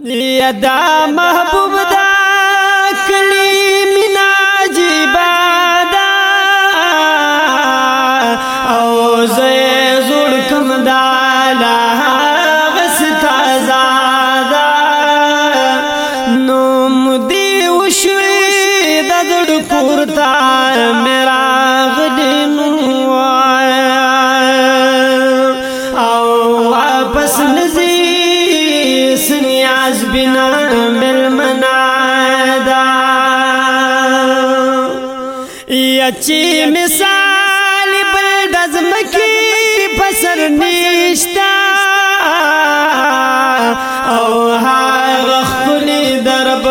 महबूबदा कली मीना जीदा ओ से सुरख दालस دا देश पुर मेरा ناز بنا ملمنا دا یا چی مثال بل دزمکی پسر نشتا او هاغ خلی درب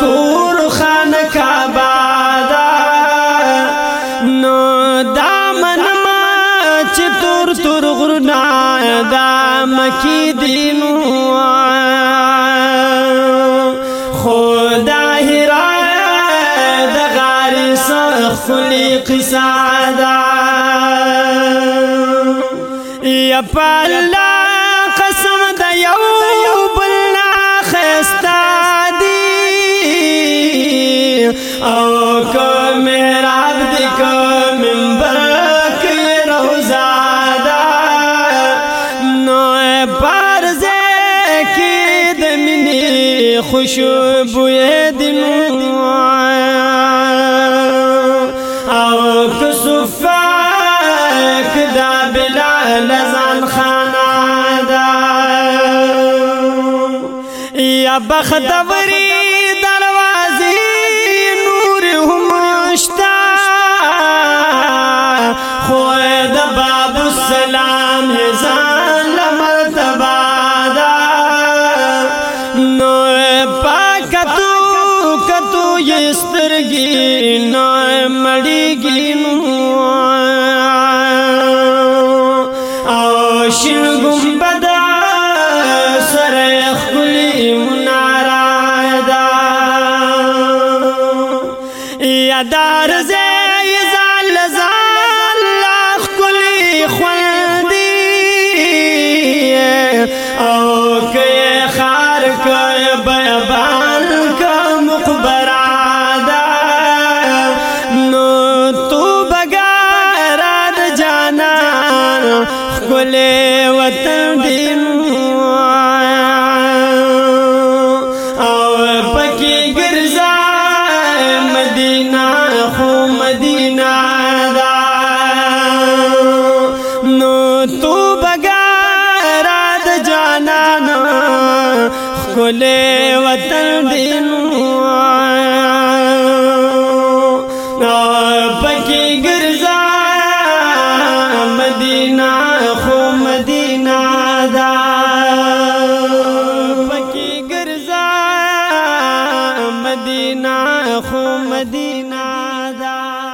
کور خان کعبادا نو دا منما چی تور تور غرنا دا مکی دینو خلق سعادة یا پالا قسم د یو بل خستا او کو محراب دی برك منبر کی روزا دا نو پرز کی د توفاک دا بلال زان خانا دا یا بختوری دروازی نور همشتا خوی دا باب السلام هزار کتو یې سترګې نو مړیږي نو او شین ګمبد سره خپلې منارا دا یادار زې زال زال خپلې خوندې او کې خپل وطن او پکې ګرځا مدینه خو مدینه دا نو تو بګار د جانان خپل وطن دین مدینہ دا